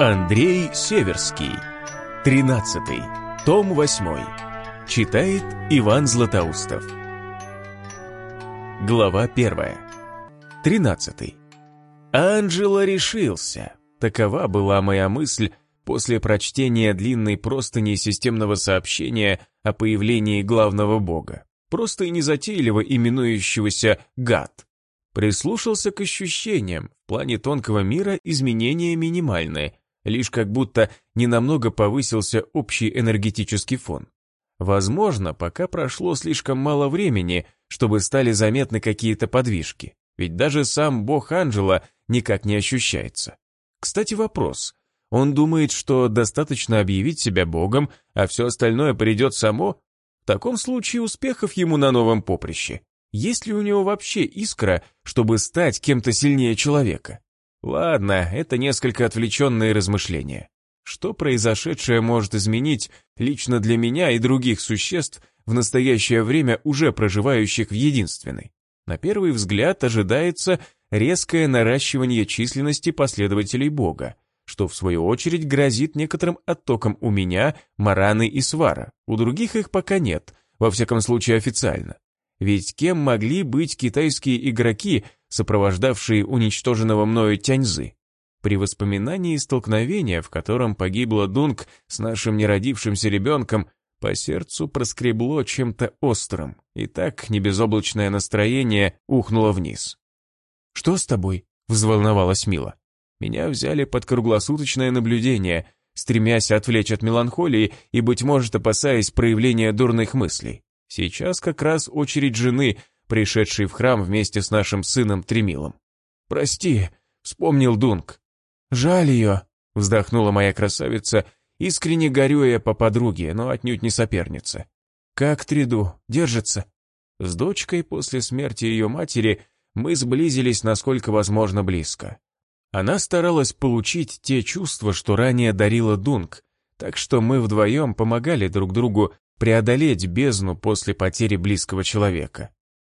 Андрей Северский. Тринадцатый. Том восьмой. Читает Иван Златоустов. Глава первая. Тринадцатый. Анджело решился. Такова была моя мысль после прочтения длинной простыни системного сообщения о появлении главного бога, просто и незатейливо именующегося «гад». Прислушался к ощущениям, в плане тонкого мира изменения минимальные, лишь как будто ненамного повысился общий энергетический фон. Возможно, пока прошло слишком мало времени, чтобы стали заметны какие-то подвижки, ведь даже сам бог Анджела никак не ощущается. Кстати, вопрос. Он думает, что достаточно объявить себя богом, а все остальное придет само? В таком случае успехов ему на новом поприще. Есть ли у него вообще искра, чтобы стать кем-то сильнее человека? Ладно, это несколько отвлеченные размышления. Что произошедшее может изменить лично для меня и других существ, в настоящее время уже проживающих в единственной? На первый взгляд ожидается резкое наращивание численности последователей Бога, что в свою очередь грозит некоторым оттоком у меня, Мараны и Свара. У других их пока нет, во всяком случае официально. Ведь кем могли быть китайские игроки, сопровождавшие уничтоженного мною Тяньзы? При воспоминании столкновения, в котором погибла Дунг с нашим неродившимся ребенком, по сердцу проскребло чем-то острым, и так небезоблачное настроение ухнуло вниз. «Что с тобой?» — взволновалась Мила. Меня взяли под круглосуточное наблюдение, стремясь отвлечь от меланхолии и, быть может, опасаясь проявления дурных мыслей. Сейчас как раз очередь жены, пришедшей в храм вместе с нашим сыном Тремилом. «Прости», — вспомнил Дунк. «Жаль ее», — вздохнула моя красавица, искренне горюя по подруге, но отнюдь не сопернице. «Как Триду? Держится?» С дочкой после смерти ее матери мы сблизились насколько возможно близко. Она старалась получить те чувства, что ранее дарила Дунк, так что мы вдвоем помогали друг другу преодолеть бездну после потери близкого человека.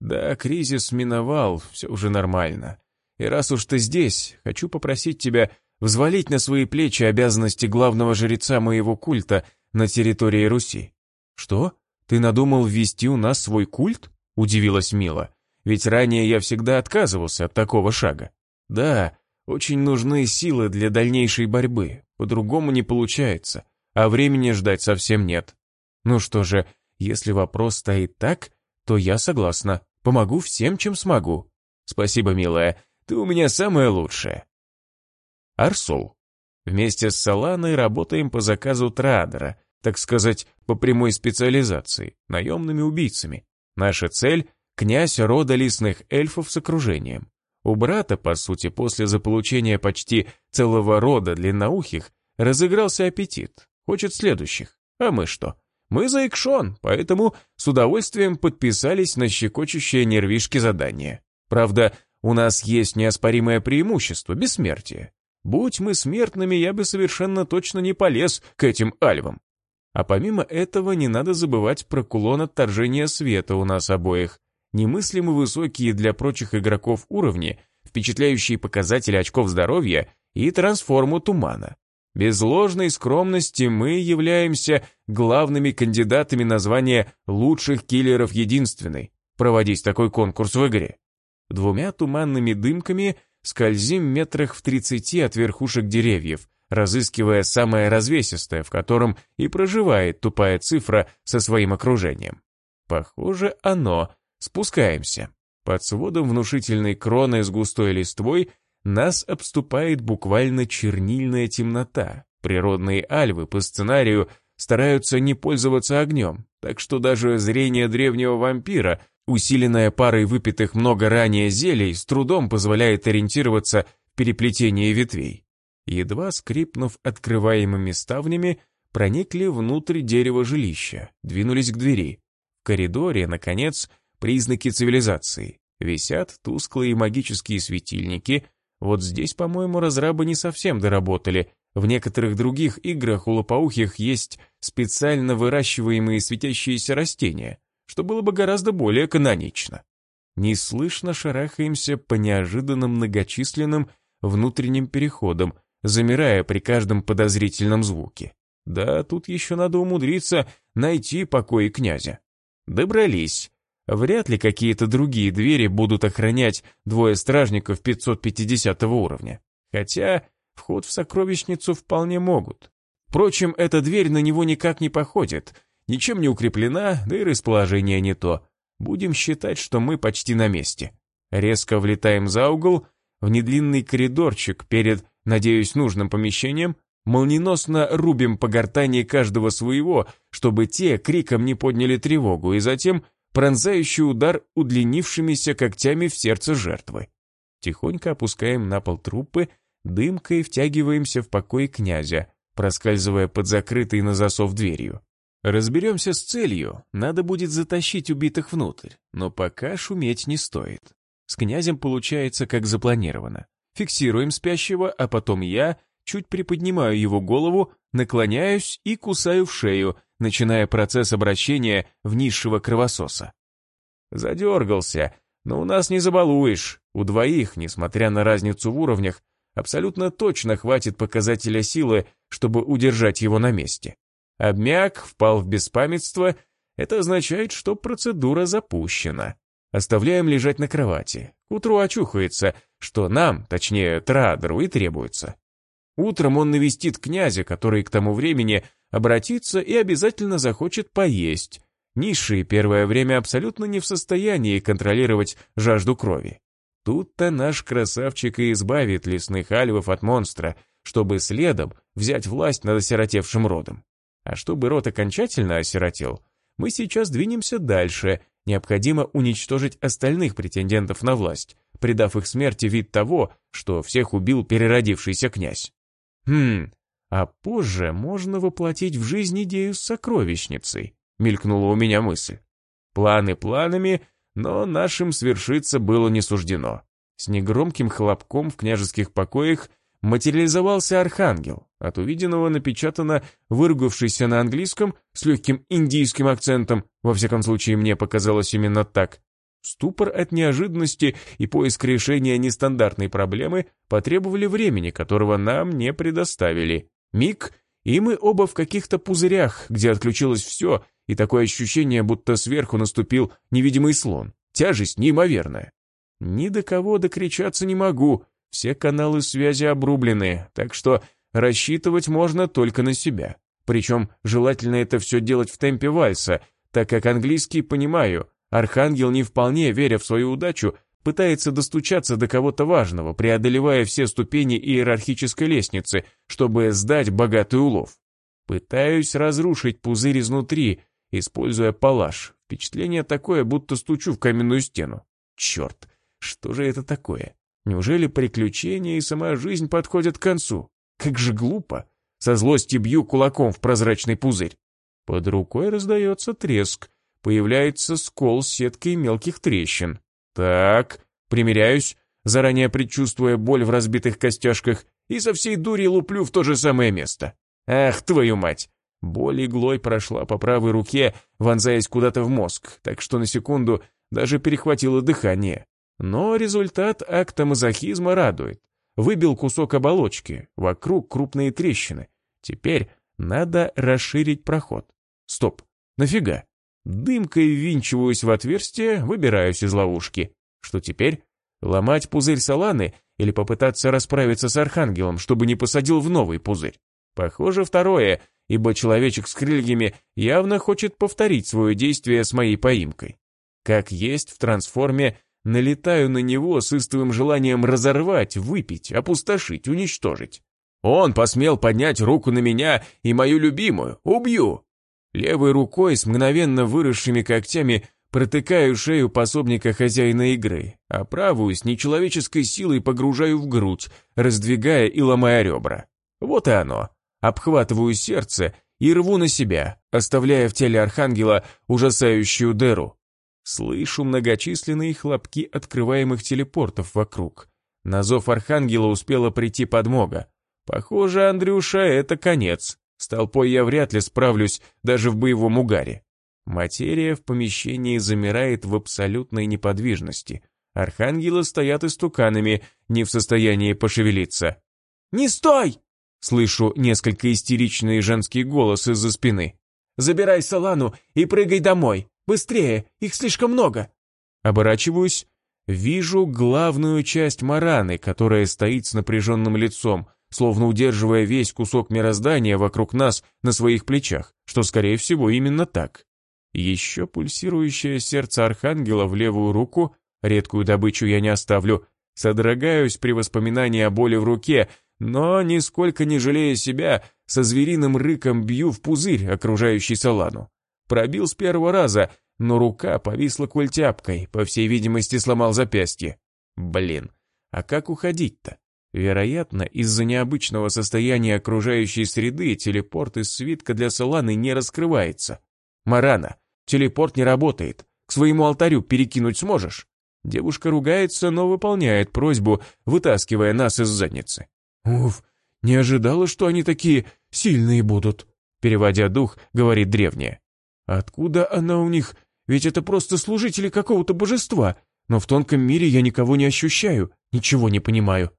Да, кризис миновал, все уже нормально. И раз уж ты здесь, хочу попросить тебя взвалить на свои плечи обязанности главного жреца моего культа на территории Руси. Что? Ты надумал ввести у нас свой культ? Удивилась Мила. Ведь ранее я всегда отказывался от такого шага. Да, очень нужны силы для дальнейшей борьбы, по-другому не получается, а времени ждать совсем нет. Ну что же, если вопрос стоит так, то я согласна. Помогу всем, чем смогу. Спасибо, милая, ты у меня самая лучшая. Арсул. Вместе с Соланой работаем по заказу Традера, так сказать, по прямой специализации, наемными убийцами. Наша цель – князь рода лесных эльфов с окружением. У брата, по сути, после заполучения почти целого рода длинноухих, разыгрался аппетит, хочет следующих. А мы что? Мы за Экшон, поэтому с удовольствием подписались на щекочущее нервишки задание. Правда, у нас есть неоспоримое преимущество – бессмертие. Будь мы смертными, я бы совершенно точно не полез к этим альвам. А помимо этого не надо забывать про кулон отторжения света у нас обоих. Немыслимо высокие для прочих игроков уровни, впечатляющие показатели очков здоровья и трансформу тумана. Без ложной скромности мы являемся главными кандидатами на звание лучших киллеров единственной. Проводить такой конкурс в игре. Двумя туманными дымками скользим метрах в тридцати от верхушек деревьев, разыскивая самое развесистое, в котором и проживает тупая цифра со своим окружением. Похоже, оно. Спускаемся. Под сводом внушительной кроны с густой листвой нас обступает буквально чернильная темнота. Природные альвы по сценарию стараются не пользоваться огнем, так что даже зрение древнего вампира, усиленное парой выпитых много ранее зелий, с трудом позволяет ориентироваться в переплетении ветвей. Едва скрипнув открываемыми ставнями, проникли внутрь дерева жилища, двинулись к двери. В коридоре, наконец, признаки цивилизации. Висят тусклые магические светильники, вот здесь, по-моему, разрабы не совсем доработали. В некоторых других играх у лопоухих есть специально выращиваемые светящиеся растения, что было бы гораздо более канонично. Неслышно шарахаемся по неожиданно многочисленным внутренним переходом, замирая при каждом подозрительном звуке. Да, тут еще надо умудриться найти покои князя. Добрались. Вряд ли какие-то другие двери будут охранять двое стражников 550 уровня. Хотя вход в сокровищницу вполне могут. Впрочем, эта дверь на него никак не походит, ничем не укреплена, да и расположение не то. Будем считать, что мы почти на месте. Резко влетаем за угол, в недлинный коридорчик перед, надеюсь, нужным помещением, молниеносно рубим по гортани каждого своего, чтобы те криком не подняли тревогу, и затем пронзающий удар удлинившимися когтями в сердце жертвы. Тихонько опускаем на пол трупы, дымкой втягиваемся в покой князя, проскальзывая под закрытой на засов дверью. Разберемся с целью, надо будет затащить убитых внутрь, но пока шуметь не стоит. С князем получается как запланировано. Фиксируем спящего, а потом я чуть приподнимаю его голову, наклоняюсь и кусаю в шею, начиная процесс обращения в низшего кровососа. Задергался, но у нас не забалуешь. У двоих, несмотря на разницу в уровнях, абсолютно точно хватит показателя силы, чтобы удержать его на месте. Обмяк, впал в беспамятство, это означает, что процедура запущена. Оставляем лежать на кровати. К утру очухается, что нам, точнее, Традеру, и требуется. Утром он навестит князя, который к тому времени обратится и обязательно захочет поесть. Низшие первое время абсолютно не в состоянии контролировать жажду крови. Тут-то наш красавчик и избавит лесных альвов от монстра, чтобы следом взять власть над осиротевшим родом. А чтобы род окончательно осиротел, мы сейчас двинемся дальше, необходимо уничтожить остальных претендентов на власть, придав их смерти вид того, что всех убил переродившийся князь. Хм, а позже можно воплотить в жизнь идею с сокровищницей, мелькнула у меня мысль. Планы планами, но нашим свершиться было не суждено. С негромким хлопком в княжеских покоях материализовался архангел. От увиденного напечатано выругавшийся на английском с легким индийским акцентом, во всяком случае мне показалось именно так. Ступор от неожиданности и поиск решения нестандартной проблемы потребовали времени, которого нам не предоставили. Миг, и мы оба в каких-то пузырях, где отключилось все, и такое ощущение, будто сверху наступил невидимый слон. Тяжесть неимоверная. Ни до кого докричаться не могу, все каналы связи обрублены, так что рассчитывать можно только на себя. Причем желательно это все делать в темпе вальса, так как английский понимаю, Архангел, не вполне веря в свою удачу, пытается достучаться до кого-то важного, преодолевая все ступени иерархической лестницы, чтобы сдать богатый улов. Пытаюсь разрушить пузырь изнутри, используя палаш. Впечатление такое, будто стучу в каменную стену. Черт, что же это такое? Неужели приключения и сама жизнь подходят к концу? Как же глупо. Со злости бью кулаком в прозрачный пузырь. Под рукой раздается треск, появляется скол сеткой мелких трещин. Так, примеряюсь, заранее предчувствуя боль в разбитых костяшках, и со всей дури луплю в то же самое место. Ах, твою мать! Боль иглой прошла по правой руке, вонзаясь куда-то в мозг, так что на секунду даже перехватило дыхание. Но результат акта мазохизма радует. Выбил кусок оболочки, вокруг крупные трещины. Теперь надо расширить проход. Стоп, нафига? Дымкой ввинчиваюсь в отверстие, выбираюсь из ловушки. Что теперь? Ломать пузырь Саланы или попытаться расправиться с Архангелом, чтобы не посадил в новый пузырь? Похоже, второе, ибо человечек с крыльями явно хочет повторить свое действие с моей поимкой. Как есть в трансформе, налетаю на него с истовым желанием разорвать, выпить, опустошить, уничтожить. Он посмел поднять руку на меня и мою любимую. Убью! Левой рукой с мгновенно выросшими когтями протыкаю шею пособника хозяина игры, а правую с нечеловеческой силой погружаю в грудь, раздвигая и ломая ребра. Вот и оно. Обхватываю сердце и рву на себя, оставляя в теле архангела ужасающую дыру. Слышу многочисленные хлопки открываемых телепортов вокруг. На зов архангела успела прийти подмога. Похоже, Андрюша, это конец. С толпой я вряд ли справлюсь даже в боевом угаре. Материя в помещении замирает в абсолютной неподвижности, Архангелы стоят истуканами, не в состоянии пошевелиться. «Не стой!» Слышу несколько истеричный женский голос из-за спины. «Забирай Солану и прыгай домой! Быстрее, их слишком много!» Оборачиваюсь, вижу главную часть Мараны, которая стоит с напряженным лицом, словно удерживая весь кусок мироздания вокруг нас на своих плечах, что, скорее всего, именно так. Еще пульсирующее сердце Архангела в левую руку, редкую добычу я не оставлю, содрогаюсь при воспоминании о боли в руке, но, нисколько не жалея себя, со звериным рыком бью в пузырь, окружающий Солану. Пробил с первого раза, но рука повисла культяпкой, по всей видимости сломал запястье. Блин, а как уходить-то? Вероятно, из-за необычного состояния окружающей среды телепорт из свитка для Соланы не раскрывается. Марана, телепорт не работает. К своему алтарю перекинуть сможешь? Девушка ругается, но выполняет просьбу, вытаскивая нас из задницы. «Уф, не ожидала, что они такие сильные будут», переводя дух, говорит древняя. «Откуда она у них? Ведь это просто служители какого-то божества, но в тонком мире я никого не ощущаю, ничего не понимаю».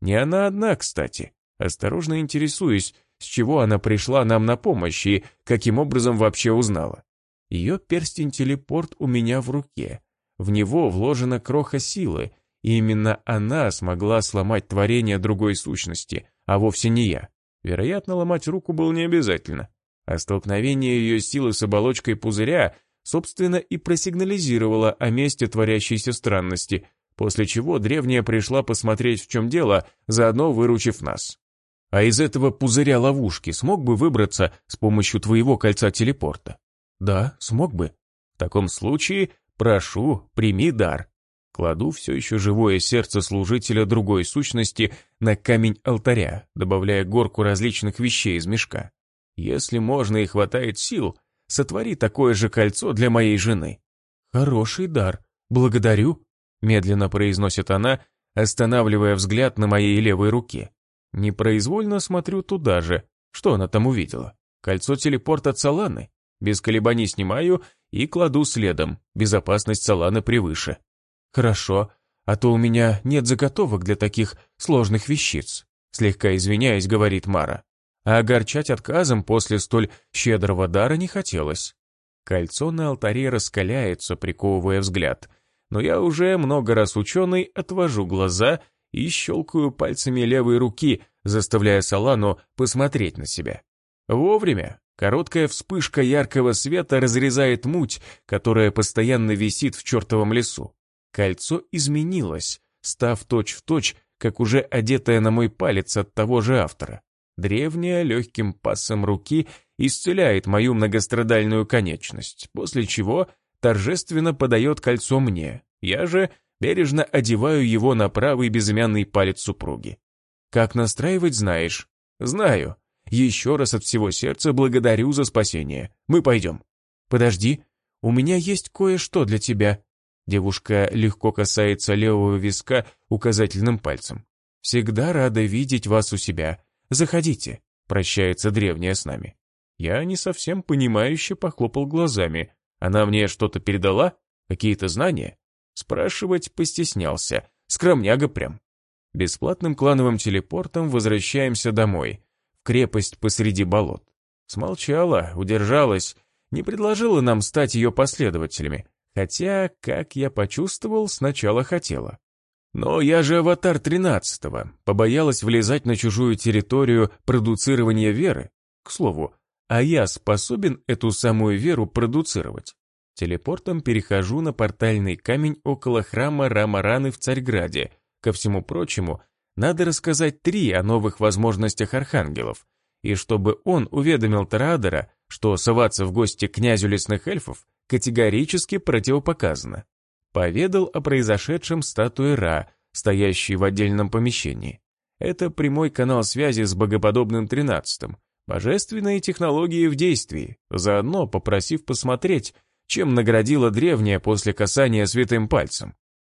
Не она одна, кстати. Осторожно интересуюсь, с чего она пришла нам на помощь и каким образом вообще узнала. Ее перстень-телепорт у меня в руке. В него вложена кроха силы, и именно она смогла сломать творение другой сущности, а вовсе не я. Вероятно, ломать руку было не обязательно. А столкновение ее силы с оболочкой пузыря, собственно, и просигнализировало о месте творящейся странности, после чего древняя пришла посмотреть, в чем дело, заодно выручив нас. А из этого пузыря ловушки смог бы выбраться с помощью твоего кольца телепорта? Да, смог бы. В таком случае, прошу, прими дар. Кладу все еще живое сердце служителя другой сущности на камень алтаря, добавляя горку различных вещей из мешка. Если можно и хватает сил, сотвори такое же кольцо для моей жены. Хороший дар, благодарю, медленно произносит она, останавливая взгляд на моей левой руке. Непроизвольно смотрю туда же, что она там увидела. Кольцо телепорта Саланы. Без колебаний снимаю и кладу следом, безопасность Саланы превыше. «Хорошо, а то у меня нет заготовок для таких сложных вещиц», слегка извиняясь, говорит Мара. А огорчать отказом после столь щедрого дара не хотелось. Кольцо на алтаре раскаляется, приковывая взгляд. Но я уже много раз ученый отвожу глаза и щелкаю пальцами левой руки, заставляя Салану посмотреть на себя. Вовремя. Короткая вспышка яркого света разрезает муть, которая постоянно висит в чертовом лесу. Кольцо изменилось, став точь-в-точь, точь, как уже одетое на мой палец от того же автора. Древняя легким пасом руки исцеляет мою многострадальную конечность, после чего торжественно подает кольцо мне. Я же бережно одеваю его на правый безымянный палец супруги. Как настраивать, знаешь? Знаю. Еще раз от всего сердца благодарю за спасение. Мы пойдем. Подожди, у меня есть кое-что для тебя. Девушка легко касается левого виска указательным пальцем. «Всегда рада видеть вас у себя. Заходите», — прощается древняя с нами. Я не совсем понимающе похлопал глазами. Она мне что-то передала? Какие-то знания? Спрашивать постеснялся. Скромняга прям. Бесплатным клановым телепортом возвращаемся домой. В крепость посреди болот. Смолчала, удержалась, не предложила нам стать ее последователями. Хотя, как я почувствовал, сначала хотела. Но я же аватар тринадцатого, побоялась влезать на чужую территорию продуцирования веры. К слову, а я способен эту самую веру продуцировать. Телепортом перехожу на портальный камень около храма Рамараны в Царьграде. Ко всему прочему, надо рассказать три о новых возможностях архангелов. И чтобы он уведомил Тарадера, что соваться в гости к князю лесных эльфов категорически противопоказано. Поведал о произошедшем статуе Ра, стоящей в отдельном помещении. Это прямой канал связи с богоподобным тринадцатым, божественные технологии в действии, заодно попросив посмотреть, чем наградила древняя после касания святым пальцем.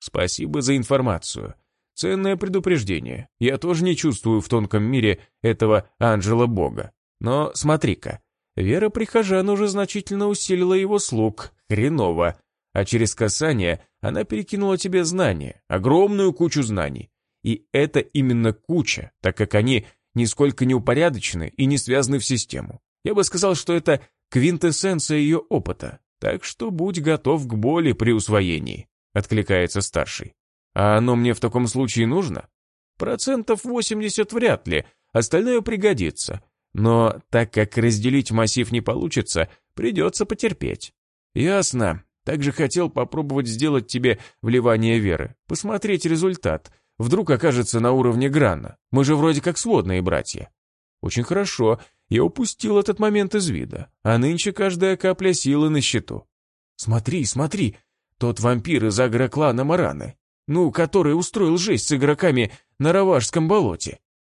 Спасибо за информацию. Ценное предупреждение. Я тоже не чувствую в тонком мире этого ангела-бога. Но смотри-ка, Вера прихожан уже значительно усилила его слуг, хреново, а через касание Она перекинула тебе знания, огромную кучу знаний. И это именно куча, так как они нисколько не упорядочены и не связаны в систему. Я бы сказал, что это квинтэссенция ее опыта. Так что будь готов к боли при усвоении, откликается старший. А оно мне в таком случае нужно? Процентов 80 вряд ли, остальное пригодится. Но так как разделить массив не получится, придется потерпеть. Ясно. Также хотел попробовать сделать тебе вливание веры, посмотреть результат. Вдруг окажется на уровне Грана. Мы же вроде как сводные братья. Очень хорошо, я упустил этот момент из вида, а нынче каждая капля силы на счету. Смотри, смотри, тот вампир из агроклана Мараны, ну, который устроил жесть с игроками на Равашском болоте.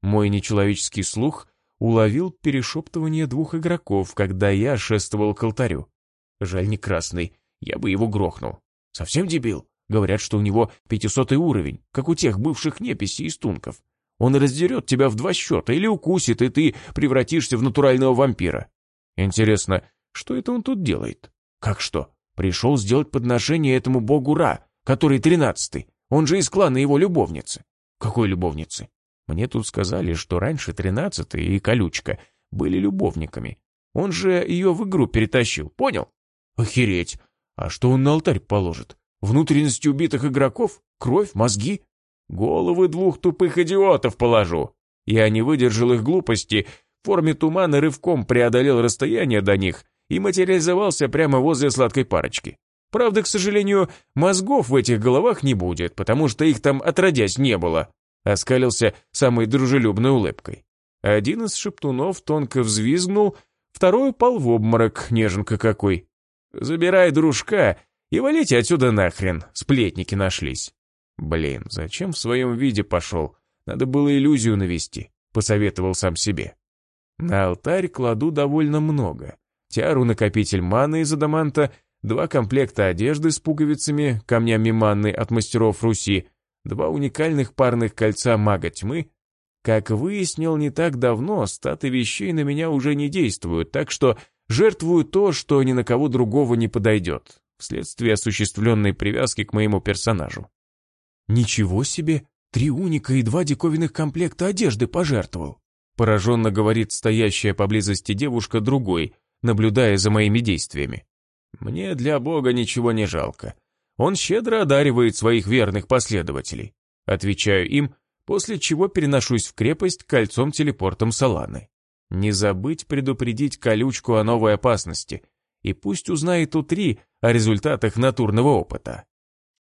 Мой нечеловеческий слух уловил перешептывание двух игроков, когда я шествовал к алтарю. Жаль не красный, я бы его грохнул. Совсем дебил. Говорят, что у него пятисотый уровень, как у тех бывших неписей из тунков. Он раздерет тебя в два счета или укусит, и ты превратишься в натурального вампира. Интересно, что это он тут делает? Как что? Пришел сделать подношение этому богу Ра, который тринадцатый. Он же из клана его любовницы. Какой любовницы? Мне тут сказали, что раньше тринадцатый и колючка были любовниками. Он же ее в игру перетащил, понял? Охереть! А что он на алтарь положит? Внутренности убитых игроков? Кровь? Мозги? Головы двух тупых идиотов положу. Я не выдержал их глупости, в форме тумана рывком преодолел расстояние до них и материализовался прямо возле сладкой парочки. Правда, к сожалению, мозгов в этих головах не будет, потому что их там отродясь не было. Оскалился самой дружелюбной улыбкой. Один из шептунов тонко взвизгнул, второй упал в обморок, неженка какой. «Забирай дружка и валите отсюда нахрен, сплетники нашлись». Блин, зачем в своем виде пошел? Надо было иллюзию навести, посоветовал сам себе. На алтарь кладу довольно много. Тиару-накопитель маны из адаманта, два комплекта одежды с пуговицами, камнями манны от мастеров Руси, два уникальных парных кольца мага тьмы. Как выяснил не так давно, статы вещей на меня уже не действуют, так что жертвую то, что ни на кого другого не подойдет, вследствие осуществленной привязки к моему персонажу. «Ничего себе! Три уника и два диковинных комплекта одежды пожертвовал!» Пораженно говорит стоящая поблизости девушка другой, наблюдая за моими действиями. «Мне для Бога ничего не жалко. Он щедро одаривает своих верных последователей». Отвечаю им, после чего переношусь в крепость кольцом-телепортом Саланы. Не забыть предупредить колючку о новой опасности, и пусть узнает у три о результатах натурного опыта.